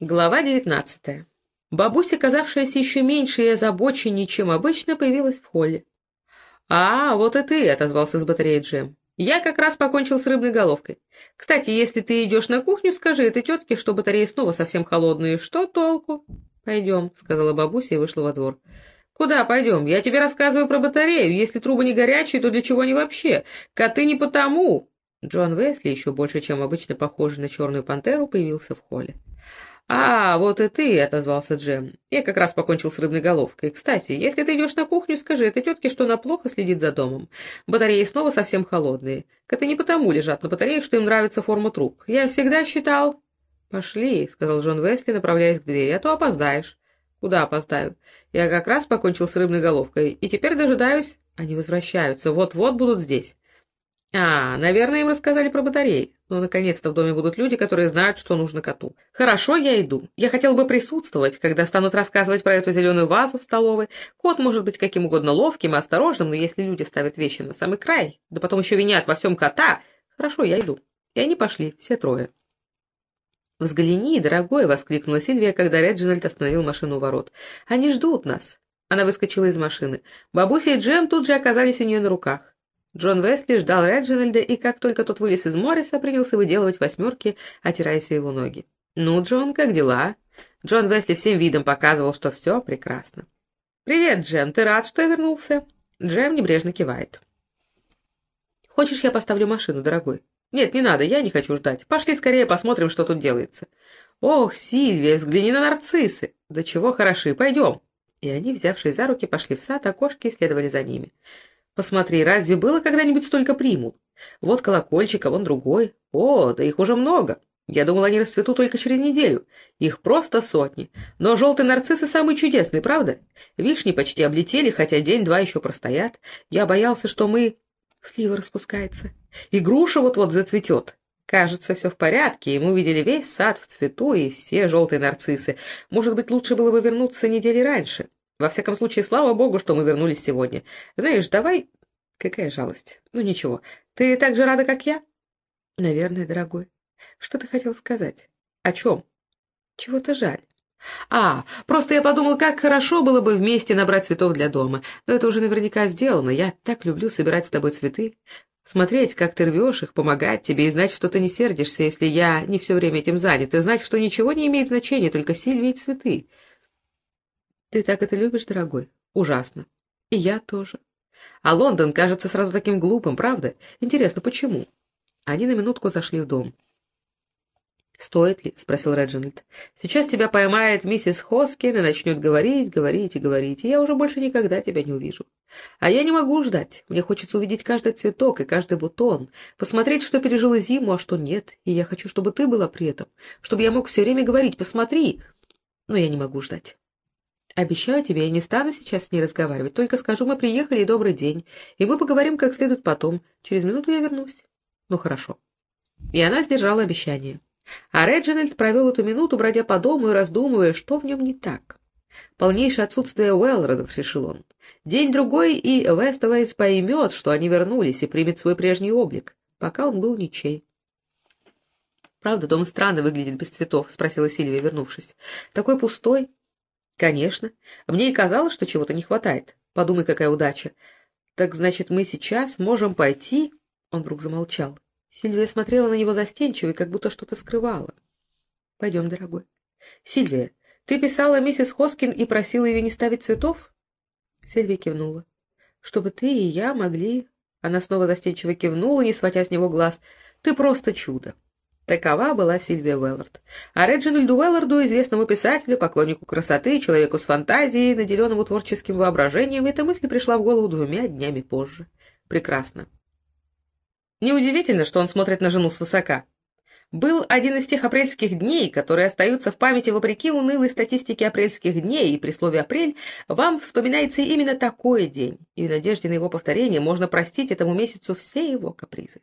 Глава девятнадцатая. Бабуся, казавшаяся еще меньше и озабоченнее, чем обычно, появилась в холле. «А, вот и ты!» — отозвался с батареи Джем. «Я как раз покончил с рыбной головкой. Кстати, если ты идешь на кухню, скажи этой тетке, что батареи снова совсем холодные. Что толку?» «Пойдем», — сказала бабуся и вышла во двор. «Куда пойдем? Я тебе рассказываю про батарею. Если трубы не горячие, то для чего они вообще? Коты не потому!» Джон Весли, еще больше, чем обычно похожий на черную пантеру, появился в холле. «А, вот и ты!» — отозвался Джем. «Я как раз покончил с рыбной головкой. Кстати, если ты идешь на кухню, скажи этой тетке, что она плохо следит за домом. Батареи снова совсем холодные. Коты не потому лежат на батареях, что им нравится форма труб. Я всегда считал...» «Пошли», — сказал Джон Весли, направляясь к двери, — «а то опоздаешь». «Куда опоздаю? Я как раз покончил с рыбной головкой, и теперь дожидаюсь...» «Они возвращаются. Вот-вот будут здесь». А, наверное, им рассказали про батареи. Ну, наконец-то в доме будут люди, которые знают, что нужно коту. Хорошо, я иду. Я хотел бы присутствовать, когда станут рассказывать про эту зеленую вазу в столовой. Кот может быть каким угодно ловким и осторожным, но если люди ставят вещи на самый край, да потом еще винят во всем кота... Хорошо, я иду. И они пошли, все трое. «Взгляни, дорогой!» — воскликнула Сильвия, когда Реджинальд остановил машину у ворот. «Они ждут нас!» Она выскочила из машины. Бабуся и Джем тут же оказались у нее на руках. Джон Весли ждал Реджинальда, и как только тот вылез из Морриса, принялся выделывать восьмерки, отираясь его ноги. «Ну, Джон, как дела?» Джон Весли всем видом показывал, что все прекрасно. «Привет, Джем, ты рад, что я вернулся?» Джем небрежно кивает. «Хочешь, я поставлю машину, дорогой?» «Нет, не надо, я не хочу ждать. Пошли скорее посмотрим, что тут делается». «Ох, Сильвия, взгляни на нарциссы! Да чего хороши, пойдем!» И они, взявшись за руки, пошли в сад, а кошки следовали за ними. Посмотри, разве было когда-нибудь столько примул? Вот колокольчик, а вон другой. О, да их уже много. Я думал, они расцветут только через неделю. Их просто сотни. Но желтые нарциссы самые чудесные, правда? Вишни почти облетели, хотя день-два еще простоят. Я боялся, что мы... Слива распускается. И груша вот-вот зацветет. Кажется, все в порядке, и мы увидели весь сад в цвету и все желтые нарциссы. Может быть, лучше было бы вернуться недели раньше. Во всяком случае, слава богу, что мы вернулись сегодня. Знаешь, давай... Какая жалость. Ну ничего. Ты так же рада, как я? Наверное, дорогой. Что ты хотел сказать? О чем? Чего-то жаль. А, просто я подумал, как хорошо было бы вместе набрать цветов для дома. Но это уже наверняка сделано. Я так люблю собирать с тобой цветы. Смотреть, как ты рвешь их, помогать тебе и знать, что ты не сердишься, если я не все время этим занят, и знать, что ничего не имеет значения, только Сильвия и цветы. Ты так это любишь, дорогой? Ужасно. И я тоже. А Лондон кажется сразу таким глупым, правда? Интересно, почему? Они на минутку зашли в дом. «Стоит ли?» — спросил Реджинальд. «Сейчас тебя поймает миссис Хоскин и начнет говорить, говорить и говорить, и я уже больше никогда тебя не увижу. А я не могу ждать. Мне хочется увидеть каждый цветок и каждый бутон, посмотреть, что пережила зиму, а что нет, и я хочу, чтобы ты была при этом, чтобы я мог все время говорить «посмотри», но я не могу ждать. Обещаю тебе, я не стану сейчас с ней разговаривать, только скажу, мы приехали и добрый день, и мы поговорим как следует потом. Через минуту я вернусь. Ну, хорошо. И она сдержала обещание. А Реджинальд провел эту минуту, бродя по дому и раздумывая, что в нем не так. Полнейшее отсутствие Уэллородов, решил он. День-другой, и Вестовейс поймет, что они вернулись, и примет свой прежний облик. Пока он был ничей. «Правда, дом странно выглядит без цветов?» — спросила Сильвия, вернувшись. «Такой пустой, Конечно. Мне и казалось, что чего-то не хватает. Подумай, какая удача. Так значит, мы сейчас можем пойти... Он вдруг замолчал. Сильвия смотрела на него застенчиво и как будто что-то скрывала. — Пойдем, дорогой. — Сильвия, ты писала миссис Хоскин и просила ее не ставить цветов? Сильвия кивнула. — Чтобы ты и я могли... Она снова застенчиво кивнула, не сводя с него глаз. — Ты просто чудо. Такова была Сильвия Уэллард. А Реджинальду Уэлларду, известному писателю, поклоннику красоты, человеку с фантазией, наделенному творческим воображением, эта мысль пришла в голову двумя днями позже. Прекрасно. Неудивительно, что он смотрит на жену свысока. Был один из тех апрельских дней, которые остаются в памяти вопреки унылой статистике апрельских дней, и при слове «апрель» вам вспоминается именно такой день, и в надежде на его повторение можно простить этому месяцу все его капризы.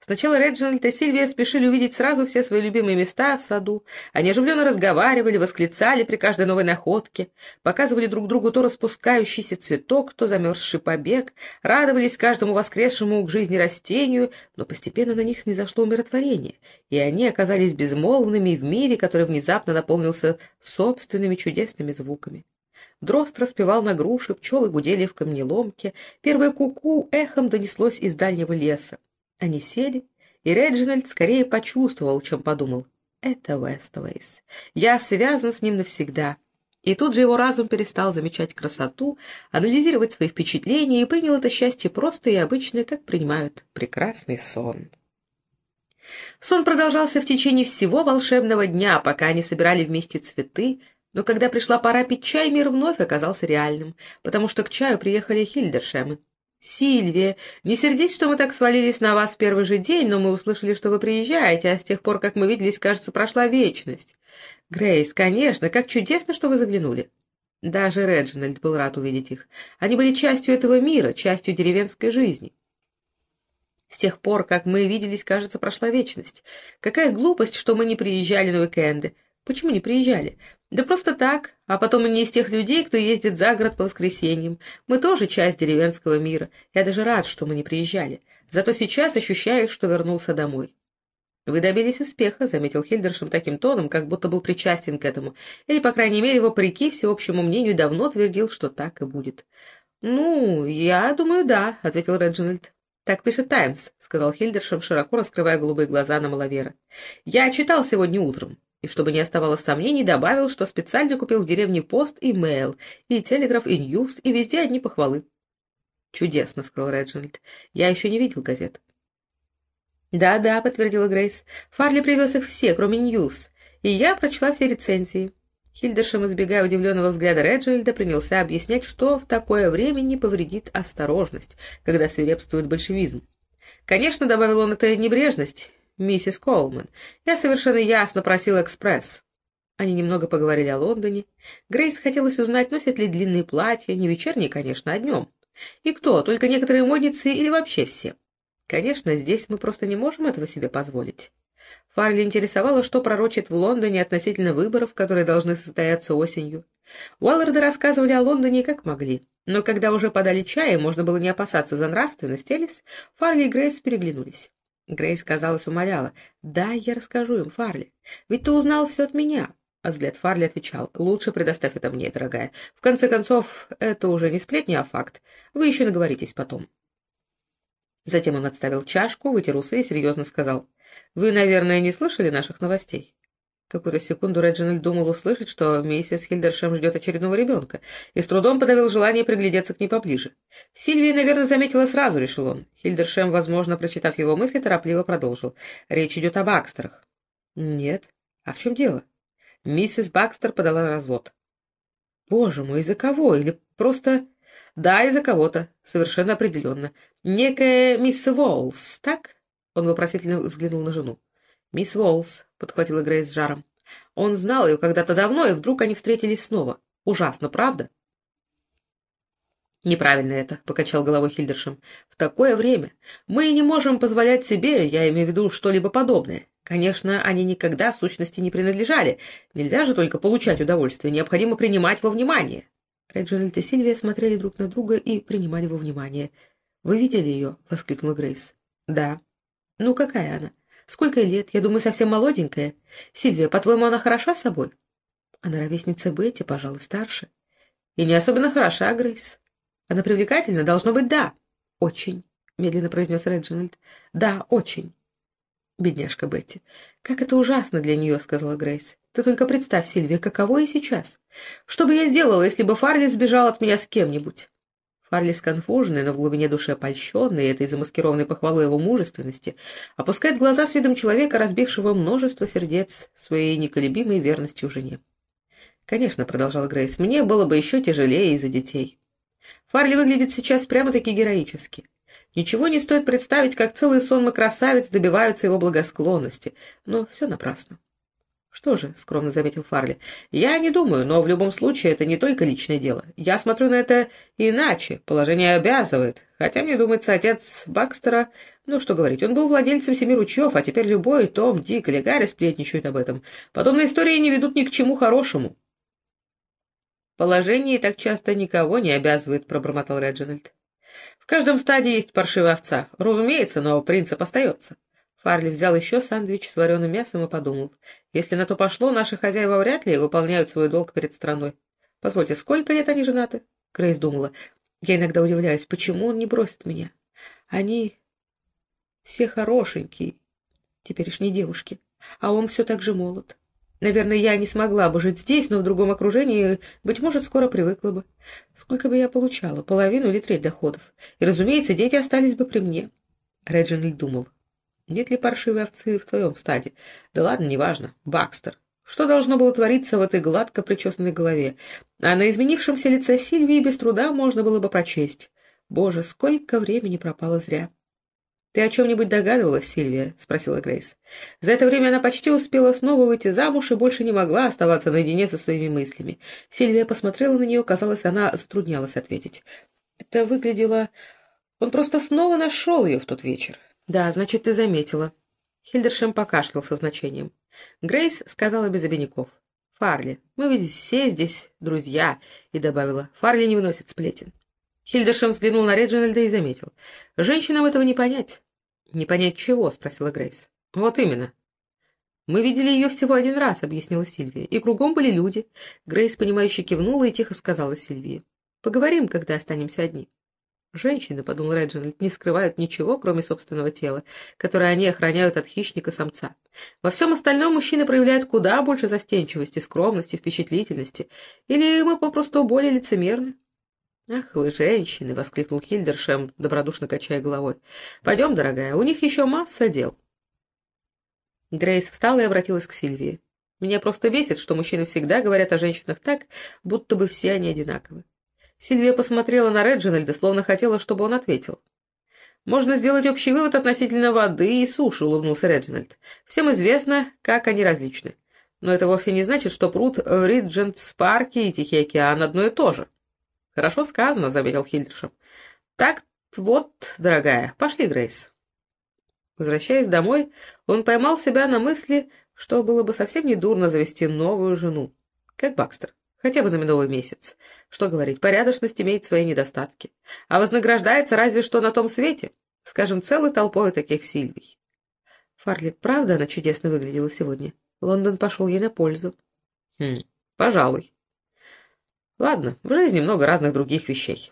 Сначала Реджинальд и Сильвия спешили увидеть сразу все свои любимые места в саду. Они оживленно разговаривали, восклицали при каждой новой находке, показывали друг другу то распускающийся цветок, то замерзший побег, радовались каждому воскресшему к жизни растению, но постепенно на них снизошло умиротворение, и они оказались безмолвными в мире, который внезапно наполнился собственными чудесными звуками. Дрозд распевал на груши, пчелы гудели в камнеломке, первое куку -ку эхом донеслось из дальнего леса. Они сели, и Реджинальд скорее почувствовал, чем подумал. Это Вестовейс. Я связан с ним навсегда. И тут же его разум перестал замечать красоту, анализировать свои впечатления и принял это счастье просто и обычное, как принимают прекрасный сон. Сон продолжался в течение всего волшебного дня, пока они собирали вместе цветы, но когда пришла пора пить чай, мир вновь оказался реальным, потому что к чаю приехали Хильдершемы. «Сильвия, не сердись, что мы так свалились на вас в первый же день, но мы услышали, что вы приезжаете, а с тех пор, как мы виделись, кажется, прошла вечность. Грейс, конечно, как чудесно, что вы заглянули». Даже Реджинальд был рад увидеть их. Они были частью этого мира, частью деревенской жизни. С тех пор, как мы виделись, кажется, прошла вечность. Какая глупость, что мы не приезжали на уикенды. Почему не приезжали? Да просто так, а потом и не из тех людей, кто ездит за город по воскресеньям. Мы тоже часть деревенского мира. Я даже рад, что мы не приезжали. Зато сейчас ощущаю, что вернулся домой. «Вы добились успеха», — заметил Хильдершем таким тоном, как будто был причастен к этому, или, по крайней мере, вопреки всеобщему мнению, давно твердил, что так и будет. «Ну, я думаю, да», — ответил Реджинальд. «Так пишет «Таймс», — сказал Хильдершем, широко раскрывая голубые глаза на маловера. «Я читал сегодня утром и, чтобы не оставалось сомнений, добавил, что специально купил в деревне пост и мейл, и телеграф, и ньюс, и везде одни похвалы. «Чудесно», — сказал Реджинальд. «Я еще не видел газет». «Да-да», — подтвердила Грейс. «Фарли привез их все, кроме ньюс, и я прочла все рецензии». Хильдершем, избегая удивленного взгляда Реджинальда, принялся объяснять, что в такое время не повредит осторожность, когда свирепствует большевизм. Конечно, добавил он, это небрежность, миссис Колман. Я совершенно ясно просил экспресс». Они немного поговорили о Лондоне. Грейс хотелось узнать, носят ли длинные платья, не вечерние, конечно, а днем. И кто, только некоторые модницы или вообще все? Конечно, здесь мы просто не можем этого себе позволить. Фарли интересовало, что пророчит в Лондоне относительно выборов, которые должны состояться осенью. Уэлларды рассказывали о Лондоне как могли, но когда уже подали чай, можно было не опасаться за нравственность Элис, Фарли и Грейс переглянулись. Грейс, казалось, умоляла. «Да, я расскажу им, Фарли. Ведь ты узнал все от меня». А взгляд Фарли отвечал. «Лучше предоставь это мне, дорогая. В конце концов, это уже не сплетни, а факт. Вы еще наговоритесь потом». Затем он отставил чашку, вытер усы и серьезно сказал. «Вы, наверное, не слышали наших новостей?» Какую-то секунду Реджинальд думал услышать, что миссис Хильдершем ждет очередного ребенка, и с трудом подавил желание приглядеться к ней поближе. Сильвия, наверное, заметила сразу, решил он. Хильдершем, возможно, прочитав его мысли, торопливо продолжил. Речь идет о Бакстерах. Нет. А в чем дело? Миссис Бакстер подала развод. Боже мой, из-за кого? Или просто... Да, из-за кого-то. Совершенно определенно. Некая мисс Волс, так? Он вопросительно взглянул на жену. «Мисс Волс», — подхватила Грейс с жаром. «Он знал ее когда-то давно, и вдруг они встретились снова. Ужасно, правда?» «Неправильно это», — покачал головой Хильдершем. «В такое время мы не можем позволять себе, я имею в виду, что-либо подобное. Конечно, они никогда в сущности не принадлежали. Нельзя же только получать удовольствие, необходимо принимать во внимание». Реджинальд и Сильвия смотрели друг на друга и принимали во внимание. «Вы видели ее?» — воскликнула Грейс. «Да». «Ну, какая она?» Сколько лет? Я думаю, совсем молоденькая. Сильвия, по-твоему, она хороша собой? Она ровесница Бетти, пожалуй, старше. И не особенно хороша, Грейс. Она привлекательна? Должно быть, да. Очень, медленно произнес Реджинальд. Да, очень. Бедняжка Бетти. Как это ужасно для нее, сказала Грейс. Ты только представь, Сильвия, каково ей сейчас. Что бы я сделала, если бы Фарли сбежал от меня с кем-нибудь? Фарли сконфуженный, но в глубине души опольщенный этой замаскированной похвалой его мужественности, опускает глаза с видом человека, разбившего множество сердец своей неколебимой верностью жене. «Конечно», — продолжал Грейс, — «мне было бы еще тяжелее из-за детей». Фарли выглядит сейчас прямо-таки героически. Ничего не стоит представить, как целый сонмы красавиц добиваются его благосклонности, но все напрасно. «Что же», — скромно заметил Фарли, — «я не думаю, но в любом случае это не только личное дело. Я смотрю на это иначе, положение обязывает. Хотя, мне думается, отец Бакстера, ну что говорить, он был владельцем семи ручьев, а теперь любой Том, Дик или Гарри сплетничают об этом. Подобные истории не ведут ни к чему хорошему». «Положение так часто никого не обязывает», — пробормотал Реджинальд. «В каждом стаде есть паршивая овца. Разумеется, но принцип остается». Фарли взял еще сэндвич с вареным мясом и подумал. Если на то пошло, наши хозяева вряд ли выполняют свой долг перед страной. Позвольте, сколько лет они женаты? Грейс думала. Я иногда удивляюсь, почему он не бросит меня. Они все хорошенькие, теперешние девушки, а он все так же молод. Наверное, я не смогла бы жить здесь, но в другом окружении, быть может, скоро привыкла бы. Сколько бы я получала? Половину или треть доходов. И, разумеется, дети остались бы при мне. Реджинальд думал. Нет ли паршивой овцы в твоем стаде? Да ладно, неважно. Бакстер. Что должно было твориться в этой гладко причесанной голове? А на изменившемся лице Сильвии без труда можно было бы прочесть. Боже, сколько времени пропало зря. — Ты о чем-нибудь догадывалась, Сильвия? — спросила Грейс. За это время она почти успела снова выйти замуж и больше не могла оставаться наедине со своими мыслями. Сильвия посмотрела на нее, казалось, она затруднялась ответить. Это выглядело... Он просто снова нашел ее в тот вечер. «Да, значит, ты заметила». Хильдершем покашлял со значением. Грейс сказала без обиняков. «Фарли, мы ведь все здесь друзья», и добавила. «Фарли не выносит сплетен». Хильдершем взглянул на Реджинальда и заметил. «Женщинам этого не понять». «Не понять чего?» — спросила Грейс. «Вот именно». «Мы видели ее всего один раз», — объяснила Сильвия. «И кругом были люди». Грейс, понимающе кивнула и тихо сказала Сильвии. «Поговорим, когда останемся одни». Женщины, — подумал Реджинальд, — не скрывают ничего, кроме собственного тела, которое они охраняют от хищника-самца. Во всем остальном мужчины проявляют куда больше застенчивости, скромности, впечатлительности. Или мы попросту более лицемерны? — Ах вы, женщины! — воскликнул Хильдершем, добродушно качая головой. — Пойдем, дорогая, у них еще масса дел. Грейс встала и обратилась к Сильвии. — Меня просто бесит, что мужчины всегда говорят о женщинах так, будто бы все они одинаковы. Сильвия посмотрела на Реджинальда, словно хотела, чтобы он ответил. «Можно сделать общий вывод относительно воды и суши», — улыбнулся Реджинальд. «Всем известно, как они различны. Но это вовсе не значит, что пруд в Риджентс-парке и Тихий океан одно и то же». «Хорошо сказано», — заметил Хильдершем. «Так вот, дорогая, пошли, Грейс». Возвращаясь домой, он поймал себя на мысли, что было бы совсем недурно завести новую жену, как Бакстер. Хотя бы на медовый месяц. Что говорить, порядочность имеет свои недостатки. А вознаграждается разве что на том свете. Скажем, целой толпой таких Сильвий. Фарли, правда она чудесно выглядела сегодня? Лондон пошел ей на пользу. Хм, пожалуй. Ладно, в жизни много разных других вещей.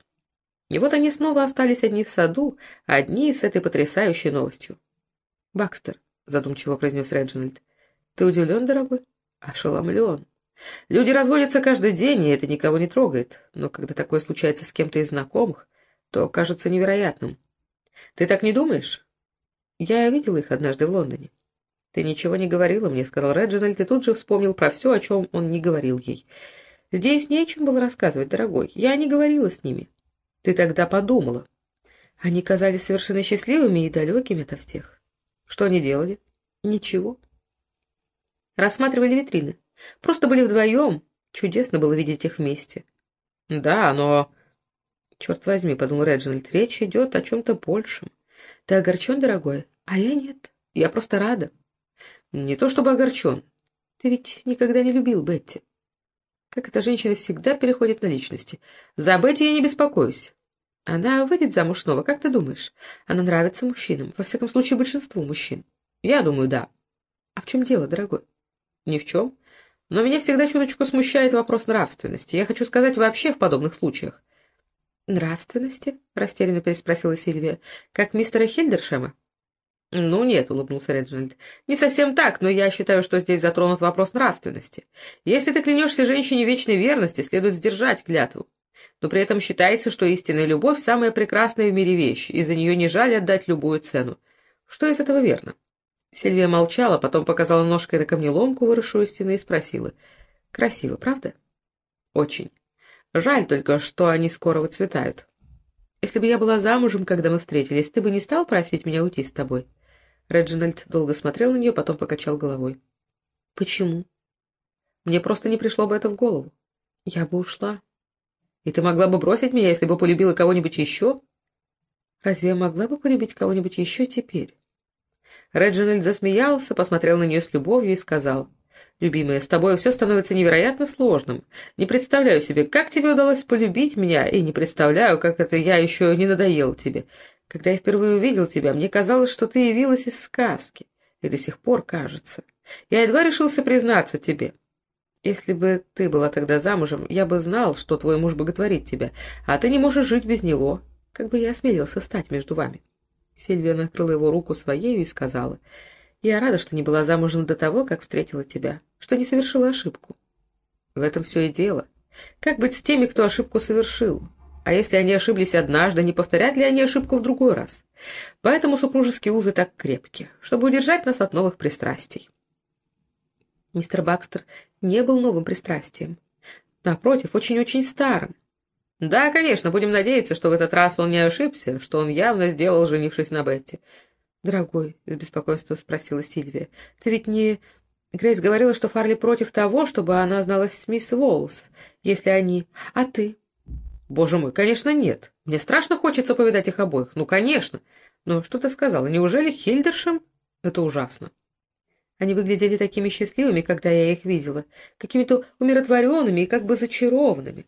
И вот они снова остались одни в саду, одни с этой потрясающей новостью. «Бакстер», — задумчиво произнес Реджинальд, — «ты удивлен, дорогой?» «Ошеломлен. Люди разводятся каждый день, и это никого не трогает. Но когда такое случается с кем-то из знакомых, то кажется невероятным. Ты так не думаешь? Я видел их однажды в Лондоне. Ты ничего не говорила мне, сказал Реджинальд, и тут же вспомнил про все, о чем он не говорил ей. Здесь не о чем было рассказывать, дорогой. Я не говорила с ними. Ты тогда подумала. Они казались совершенно счастливыми и далекими от всех. Что они делали? Ничего. Рассматривали витрины. Просто были вдвоем. Чудесно было видеть их вместе. Да, но... Черт возьми, подумал Реджинальд, речь идет о чем-то большем. Ты огорчен, дорогой? А я нет. Я просто рада. Не то чтобы огорчен. Ты ведь никогда не любил Бетти. Как эта женщина всегда переходит на личности. За Бетти я не беспокоюсь. Она выйдет замуж снова, как ты думаешь? Она нравится мужчинам, во всяком случае большинству мужчин. Я думаю, да. А в чем дело, дорогой? Ни в чем. Но меня всегда чуточку смущает вопрос нравственности. Я хочу сказать вообще в подобных случаях. «Нравственности?» — растерянно переспросила Сильвия. «Как мистера Хильдершема?» «Ну нет», — улыбнулся Реджинальд. «Не совсем так, но я считаю, что здесь затронут вопрос нравственности. Если ты клянешься женщине вечной верности, следует сдержать клятву. Но при этом считается, что истинная любовь — самая прекрасная в мире вещь, и за нее не жаль отдать любую цену. Что из этого верно?» Сильвия молчала, потом показала ножкой на камнеломку, выросшую из стены, и спросила. «Красиво, правда?» «Очень. Жаль только, что они скоро выцветают. Если бы я была замужем, когда мы встретились, ты бы не стал просить меня уйти с тобой?» Реджинальд долго смотрел на нее, потом покачал головой. Почему? Мне просто не пришло бы это в голову. Я бы ушла. И ты могла бы бросить меня, если бы полюбила кого-нибудь еще? Разве я могла бы полюбить кого-нибудь еще теперь? Реджинальд засмеялся, посмотрел на нее с любовью и сказал, «Любимая, с тобой все становится невероятно сложным. Не представляю себе, как тебе удалось полюбить меня, и не представляю, как это я еще не надоел тебе. Когда я впервые увидел тебя, мне казалось, что ты явилась из сказки, и до сих пор кажется. Я едва решился признаться тебе. Если бы ты была тогда замужем, я бы знал, что твой муж боготворит тебя, а ты не можешь жить без него. Как бы я осмелился стать между вами?» Сильвия накрыла его руку своею и сказала, «Я рада, что не была замужем до того, как встретила тебя, что не совершила ошибку». В этом все и дело. Как быть с теми, кто ошибку совершил? А если они ошиблись однажды, не повторят ли они ошибку в другой раз? Поэтому супружеские узы так крепки, чтобы удержать нас от новых пристрастий. Мистер Бакстер не был новым пристрастием. Напротив, очень-очень старым. Да, конечно, будем надеяться, что в этот раз он не ошибся, что он явно сделал, женившись на Бетти. «Дорогой», — с беспокойством спросила Сильвия, — «ты ведь не...» Грейс говорила, что Фарли против того, чтобы она зналась с мисс Уоллс, если они... А ты? Боже мой, конечно, нет. Мне страшно хочется повидать их обоих. Ну, конечно. Но что ты сказала? Неужели Хильдершем? Это ужасно. Они выглядели такими счастливыми, когда я их видела, какими-то умиротворенными и как бы зачарованными.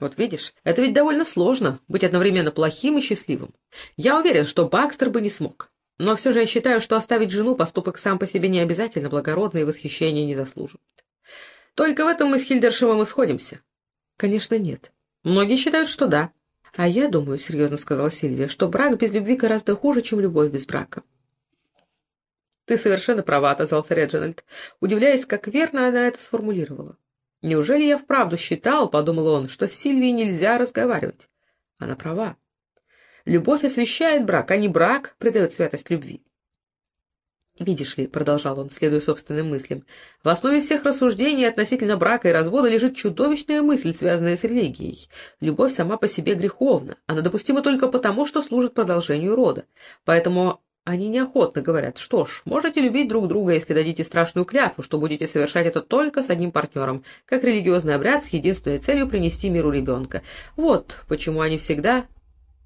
Вот видишь, это ведь довольно сложно, быть одновременно плохим и счастливым. Я уверен, что Бакстер бы не смог. Но все же я считаю, что оставить жену поступок сам по себе не обязательно благородный и восхищения не заслуживает. Только в этом мы с Хильдершемом и сходимся. Конечно, нет. Многие считают, что да. А я думаю, серьезно сказала Сильвия, что брак без любви гораздо хуже, чем любовь без брака. Ты совершенно права, отозвался Реджинальд, удивляясь, как верно она это сформулировала. Неужели я вправду считал, — подумал он, — что с Сильвией нельзя разговаривать? Она права. Любовь освещает брак, а не брак придает святость любви. «Видишь ли», — продолжал он, следуя собственным мыслям, — «в основе всех рассуждений относительно брака и развода лежит чудовищная мысль, связанная с религией. Любовь сама по себе греховна, она допустима только потому, что служит продолжению рода. Поэтому они неохотно говорят, что ж, можете любить друг друга, если дадите страшную клятву, что будете совершать это только с одним партнером, как религиозный обряд с единственной целью принести миру ребенка. Вот почему они всегда...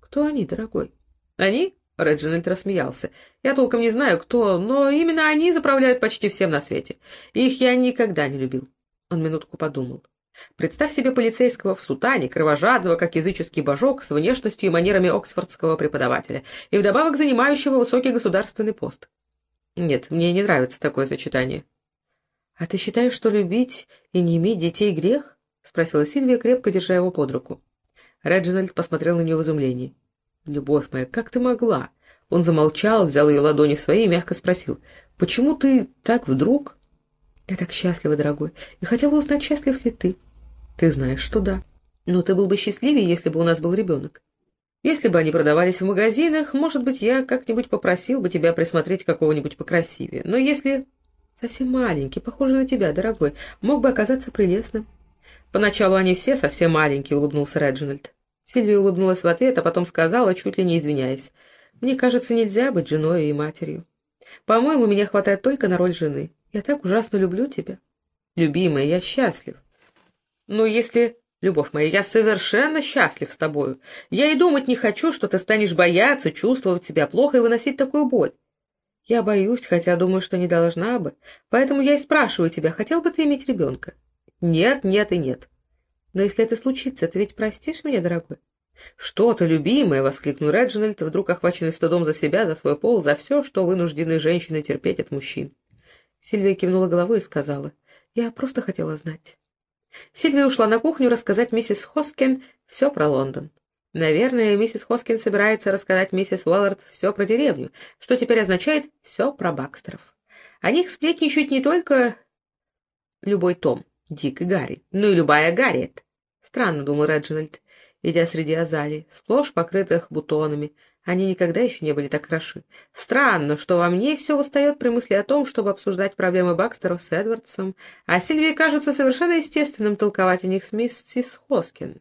Кто они, дорогой? Они? Реджинальд рассмеялся. Я толком не знаю, кто, но именно они заправляют почти всем на свете. Их я никогда не любил. Он минутку подумал. Представь себе полицейского в сутане, кровожадного, как языческий божок, с внешностью и манерами оксфордского преподавателя, и вдобавок занимающего высокий государственный пост. Нет, мне не нравится такое сочетание. — А ты считаешь, что любить и не иметь детей — грех? — спросила Сильвия, крепко держа его под руку. Реджинальд посмотрел на нее в изумлении. — Любовь моя, как ты могла? Он замолчал, взял ее ладони в свои и мягко спросил. — Почему ты так вдруг? — Я так счастлива, дорогой, и хотела узнать, счастлив ли ты. — ты знаешь, что да. Но ты был бы счастливее, если бы у нас был ребенок. Если бы они продавались в магазинах, может быть, я как-нибудь попросил бы тебя присмотреть какого-нибудь покрасивее. Но если совсем маленький, похожий на тебя, дорогой, мог бы оказаться прелестным. Поначалу они все совсем маленькие, улыбнулся Реджинальд. Сильвия улыбнулась в ответ, а потом сказала, чуть ли не извиняясь. Мне кажется, нельзя быть женой и матерью. По-моему, меня хватает только на роль жены. Я так ужасно люблю тебя. Любимая, я счастлив. Но если... Любовь моя, я совершенно счастлив с тобою. Я и думать не хочу, что ты станешь бояться, чувствовать себя плохо и выносить такую боль. Я боюсь, хотя думаю, что не должна бы. Поэтому я и спрашиваю тебя, хотел бы ты иметь ребенка? Нет, нет и нет. Но если это случится, ты ведь простишь меня, дорогой? «Что ты, любимая!» — воскликнул Реджинальд, вдруг охваченный стыдом за себя, за свой пол, за все, что вынуждены женщины терпеть от мужчин. Сильвия кивнула головой и сказала, «Я просто хотела знать». Сильвия ушла на кухню рассказать миссис Хоскин все про Лондон. Наверное, миссис Хоскин собирается рассказать миссис Уэллард все про деревню, что теперь означает все про Бакстеров. О них сплетничают не только любой Том, Дик и Гарри, но и любая Гарриет. Странно, думал Реджинальд, идя среди азалий, сплошь покрытых бутонами, они никогда еще не были так хороши. Странно, что во мне все восстает при мысли о том, чтобы обсуждать проблемы Бакстера с Эдвардсом, а Сильвии кажется совершенно естественным толковать о них с миссис Хоскин.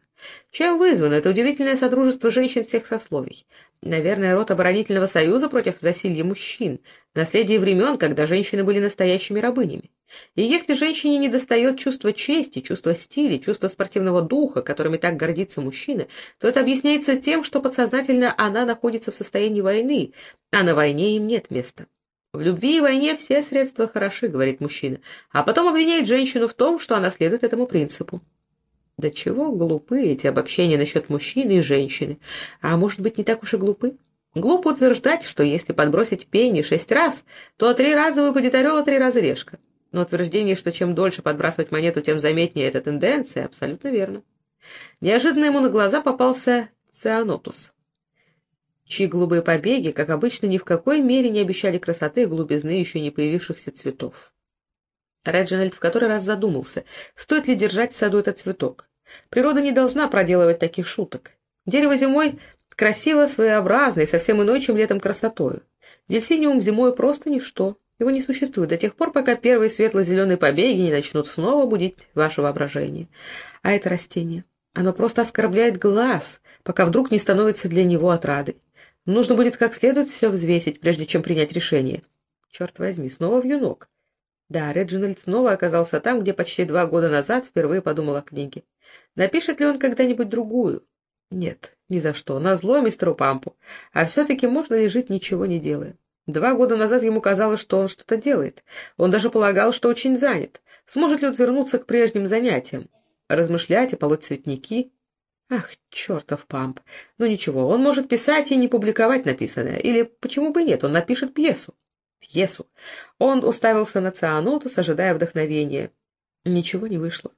Чем вызвано это удивительное содружество женщин всех сословий? Наверное, род оборонительного союза против засилья мужчин, наследие времен, когда женщины были настоящими рабынями. И если женщине недостает чувства чести, чувства стиля, чувства спортивного духа, которыми так гордится мужчина, то это объясняется тем, что подсознательно она находится в состоянии войны, а на войне им нет места. В любви и войне все средства хороши, говорит мужчина, а потом обвиняет женщину в том, что она следует этому принципу. Да чего глупы эти обобщения насчет мужчины и женщины, а может быть не так уж и глупы? Глупо утверждать, что если подбросить пенни шесть раз, то три раза выпадет орел, а три раза решка. Но утверждение, что чем дольше подбрасывать монету, тем заметнее эта тенденция, абсолютно верно. Неожиданно ему на глаза попался цианотус, чьи голубые побеги, как обычно, ни в какой мере не обещали красоты и глубизны еще не появившихся цветов. Реджинальд в который раз задумался, стоит ли держать в саду этот цветок. Природа не должна проделывать таких шуток. Дерево зимой красиво, своеобразно и совсем иной, чем летом красотою. Дельфиниум зимой просто ничто. Его не существует до тех пор, пока первые светло-зеленые побеги не начнут снова будить ваше воображение. А это растение. Оно просто оскорбляет глаз, пока вдруг не становится для него отрадой. Нужно будет как следует все взвесить, прежде чем принять решение. Черт возьми, снова в юнок. Да, Реджинальд снова оказался там, где почти два года назад впервые подумал о книге. Напишет ли он когда-нибудь другую? Нет, ни за что, на зло мистеру Пампу. А все-таки можно ли жить, ничего не делая? Два года назад ему казалось, что он что-то делает. Он даже полагал, что очень занят. Сможет ли он вернуться к прежним занятиям? Размышлять и полоть цветники? Ах, чертов Памп. Ну ничего, он может писать и не публиковать написанное. Или почему бы нет, он напишет пьесу пьесу. Он уставился на Цианотус, ожидая вдохновения. Ничего не вышло.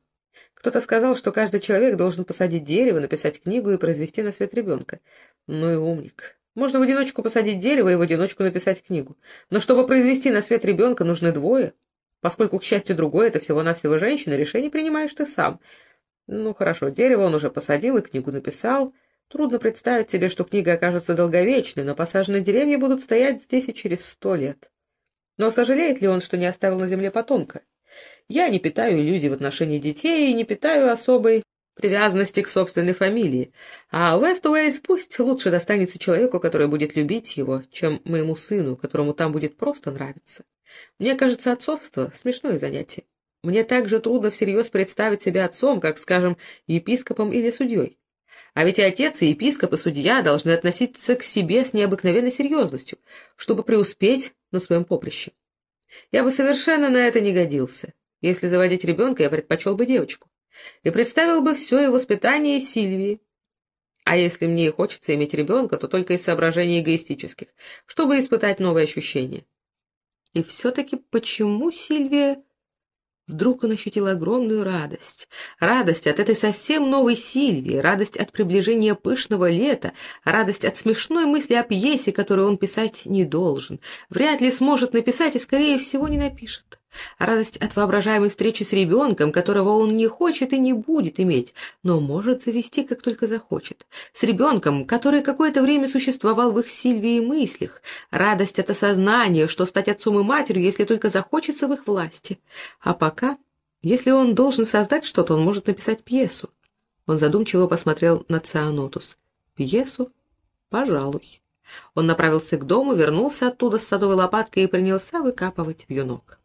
Кто-то сказал, что каждый человек должен посадить дерево, написать книгу и произвести на свет ребенка. Ну и умник. Можно в одиночку посадить дерево и в одиночку написать книгу. Но чтобы произвести на свет ребенка, нужны двое. Поскольку, к счастью, другое — это всего-навсего женщина, решение принимаешь ты сам. Ну, хорошо, дерево он уже посадил и книгу написал. Трудно представить себе, что книга окажется долговечной, но посаженные деревья будут стоять здесь и через сто лет. Но сожалеет ли он, что не оставил на земле потомка? Я не питаю иллюзий в отношении детей и не питаю особой привязанности к собственной фамилии. А Вест Уэйс пусть лучше достанется человеку, который будет любить его, чем моему сыну, которому там будет просто нравиться. Мне кажется, отцовство — смешное занятие. Мне также трудно всерьез представить себя отцом, как, скажем, епископом или судьей. А ведь и отец, и епископ, и судья должны относиться к себе с необыкновенной серьезностью, чтобы преуспеть на своем поприще. Я бы совершенно на это не годился. Если заводить ребенка, я предпочел бы девочку. И представил бы все и воспитание Сильвии. А если мне и хочется иметь ребенка, то только из соображений эгоистических, чтобы испытать новые ощущения. И все-таки почему Сильвия Вдруг он ощутил огромную радость. Радость от этой совсем новой Сильвии, радость от приближения пышного лета, радость от смешной мысли о пьесе, которую он писать не должен. Вряд ли сможет написать и, скорее всего, не напишет радость от воображаемой встречи с ребенком, которого он не хочет и не будет иметь, но может завести, как только захочет, с ребенком, который какое-то время существовал в их Сильвии мыслях, радость от осознания, что стать отцом и матерью, если только захочется в их власти. А пока, если он должен создать что-то, он может написать пьесу. Он задумчиво посмотрел на Цианотус. Пьесу? Пожалуй. Он направился к дому, вернулся оттуда с садовой лопаткой и принялся выкапывать вьюнок.